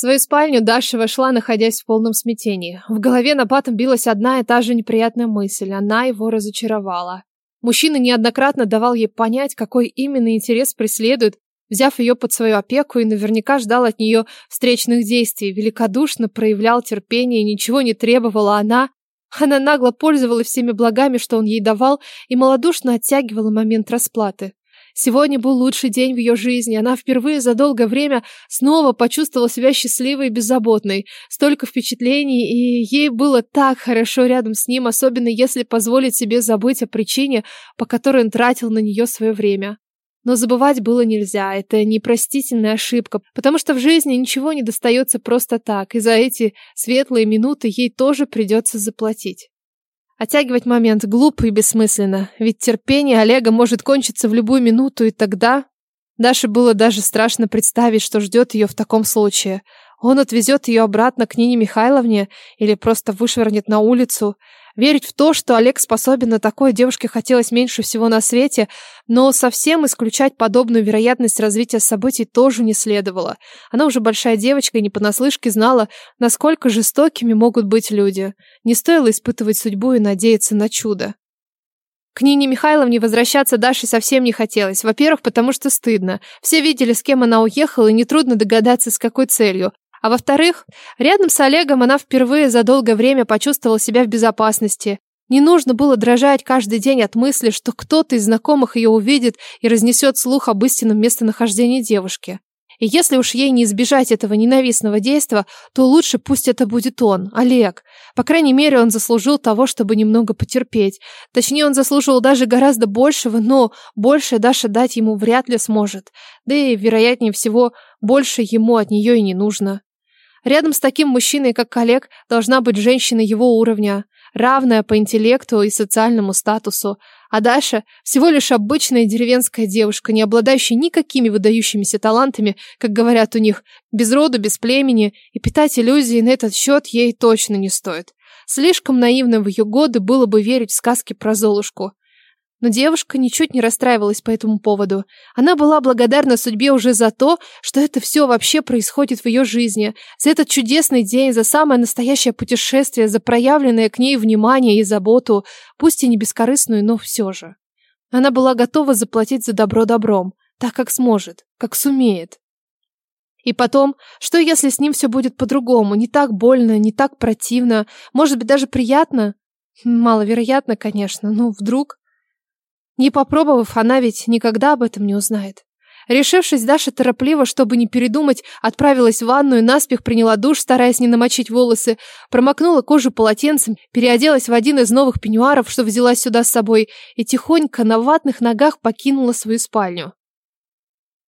свою спальню Даша вошла, находясь в полном смятении. В голове на батом билась одна и та же неприятная мысль. Она его разочаровала. Мужчина неоднократно давал ей понять, какой именно интерес преследует, взяв ее под свою опеку и наверняка ждал от нее встречных действий, великодушно проявлял терпение, ничего не требовала она. Она нагло пользовалась всеми благами, что он ей давал, и малодушно оттягивала момент расплаты. Сегодня был лучший день в ее жизни. Она впервые за долгое время снова почувствовала себя счастливой и беззаботной. Столько впечатлений, и ей было так хорошо рядом с ним, особенно если позволить себе забыть о причине, по которой он тратил на нее свое время. Но забывать было нельзя, это непростительная ошибка, потому что в жизни ничего не достается просто так, и за эти светлые минуты ей тоже придется заплатить. Оттягивать момент глупо и бессмысленно, ведь терпение Олега может кончиться в любую минуту, и тогда... Даше было даже страшно представить, что ждет ее в таком случае. Он отвезет ее обратно к Нине Михайловне или просто вышвырнет на улицу. Верить в то, что Олег способен на такое, девушке хотелось меньше всего на свете, но совсем исключать подобную вероятность развития событий тоже не следовало. Она уже большая девочка и не понаслышке знала, насколько жестокими могут быть люди. Не стоило испытывать судьбу и надеяться на чудо. К Нине Михайловне возвращаться Даше совсем не хотелось. Во-первых, потому что стыдно. Все видели, с кем она уехала, и нетрудно догадаться, с какой целью. А во-вторых, рядом с Олегом она впервые за долгое время почувствовала себя в безопасности. Не нужно было дрожать каждый день от мысли, что кто-то из знакомых ее увидит и разнесет слух об истинном местонахождении девушки. И если уж ей не избежать этого ненавистного действа, то лучше пусть это будет он, Олег. По крайней мере, он заслужил того, чтобы немного потерпеть. Точнее, он заслужил даже гораздо большего, но больше Даша дать ему вряд ли сможет. Да и, вероятнее всего, больше ему от нее и не нужно. Рядом с таким мужчиной, как Олег, должна быть женщина его уровня, равная по интеллекту и социальному статусу. А Даша всего лишь обычная деревенская девушка, не обладающая никакими выдающимися талантами, как говорят у них, без роду, без племени, и питать иллюзии на этот счет ей точно не стоит. Слишком наивно в ее годы было бы верить в сказки про Золушку. Но девушка ничуть не расстраивалась по этому поводу. Она была благодарна судьбе уже за то, что это все вообще происходит в ее жизни, за этот чудесный день, за самое настоящее путешествие, за проявленное к ней внимание и заботу, пусть и не бескорыстную, но все же. Она была готова заплатить за добро добром, так как сможет, как сумеет. И потом, что если с ним все будет по-другому, не так больно, не так противно, может быть даже приятно? Маловероятно, конечно, но вдруг... Не попробовав, она ведь никогда об этом не узнает. Решившись, Даша торопливо, чтобы не передумать, отправилась в ванную, наспех приняла душ, стараясь не намочить волосы, промокнула кожу полотенцем, переоделась в один из новых пеньюаров, что взяла сюда с собой, и тихонько на ватных ногах покинула свою спальню.